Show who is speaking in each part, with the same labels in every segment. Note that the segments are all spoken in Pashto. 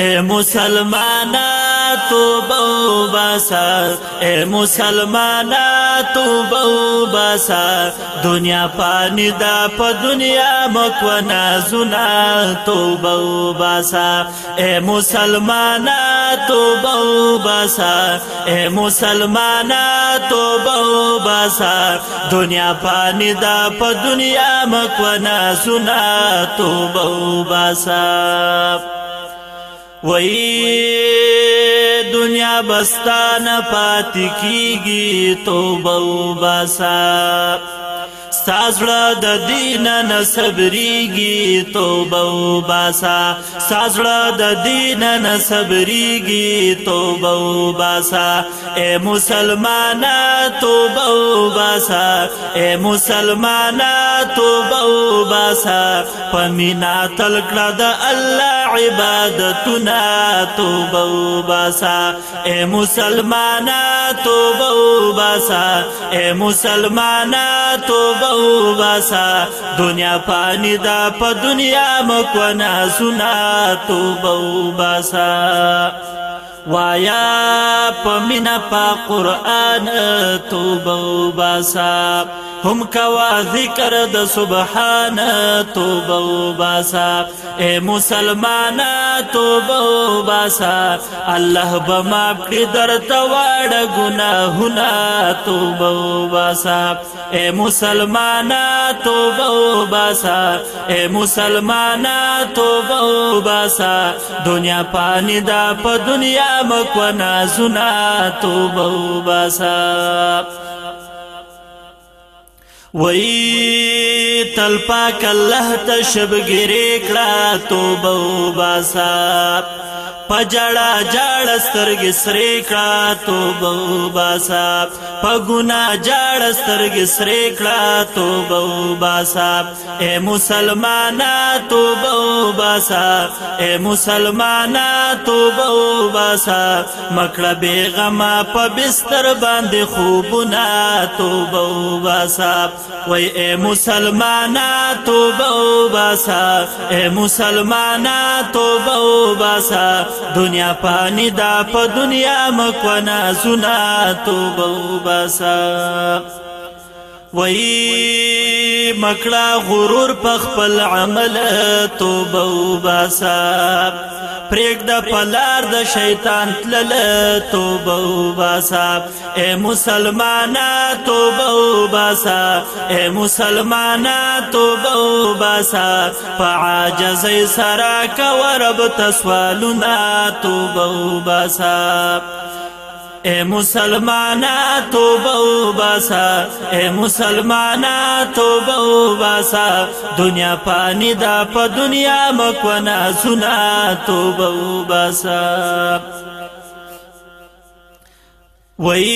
Speaker 1: اے مسلمانا تو بو باسا اے مسلمانا تو بو باسا دنیا پانی دا په دنیا مکو نازنا تو بو باسا اے مسلمانا تو بو باسا اے مسلمانا تو بو باسا دنیا پانی دا په دنیا مکو نازنا تو بو باسا وی دنیا بستان پات کیږي توبه وباسا سازړه د دین نه صبرېږي توبه وباسا سازړه د دین نه صبرېږي توبه وباسا اے مسلمانا توبه وباسا اے مسلمانا توبه وباسا پمینا تل کړه د الله عبادتنا توبه وباسا اے مسلمانا توبه وباسا اے مسلمانا توبه به باسا دنیا پانی دا په دنیا مکو نه سنا توبه باسا وایا پمینا پا قرآن توبه باسا هم کوا ذکر د سبحان توبه وباسا اے مسلمان توبه وباسا الله بما کړی درته واړ ګناهونه توبه وباسا اے مسلمان توبه وباسا اے مسلمان توبه وباسا دنیا پانی دا په دنیا مکو نازونه توبه وباسا 为。دې تل پاک الله ته شبګری کړه توبه وباسا پجړا جړ سترګې سرې کړه توبه وباسا پګونا جړ سترګې سرې کړه توبه وباسا اے مسلمانا توبه وباسا اے مسلمانا توبه وباسا مکړه بیغما په بستر باندې خوبونه توبه وباسا وای اے مسلمان مسلمانا توبه وباسا اے مسلمانا توبه وباسا دنیا پانی دا په دنیا مکونا زنا توبه وباسا وای مکړه غرور په خپل عمل توبه وباسا پریک د پلار د شیطان تلل توبه وباسا اے مسلمانا توبه وباسا اے مسلمانا توبه وباسا فعاجز سرا کا ورب تسوالنا توبه وباسا اے مسلمانا توبه وباسا اے مسلمانا توبه وباسا دنیا پانی دا په دنیا مکو نه سنا توبه وباسا وای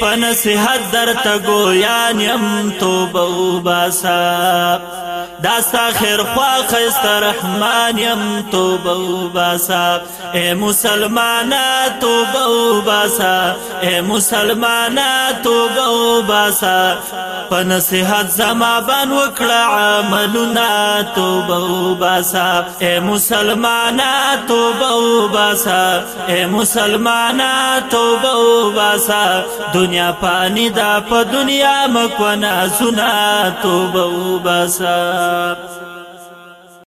Speaker 1: پنسحت درته گویا نیم توبه وباسا داستا خیر خوا خست رحمان يم توبه وباسا اے مسلمانا توبه وباسا اے مسلمانا توبه وباسا پنصحت زما بن وکړه عملنا توبه وباسا اے مسلمانا توبه وباسا اے مسلمانا توبه وباسا دنیا پانی دا په دنیا مکو نه سنا توبه وباسا Santo.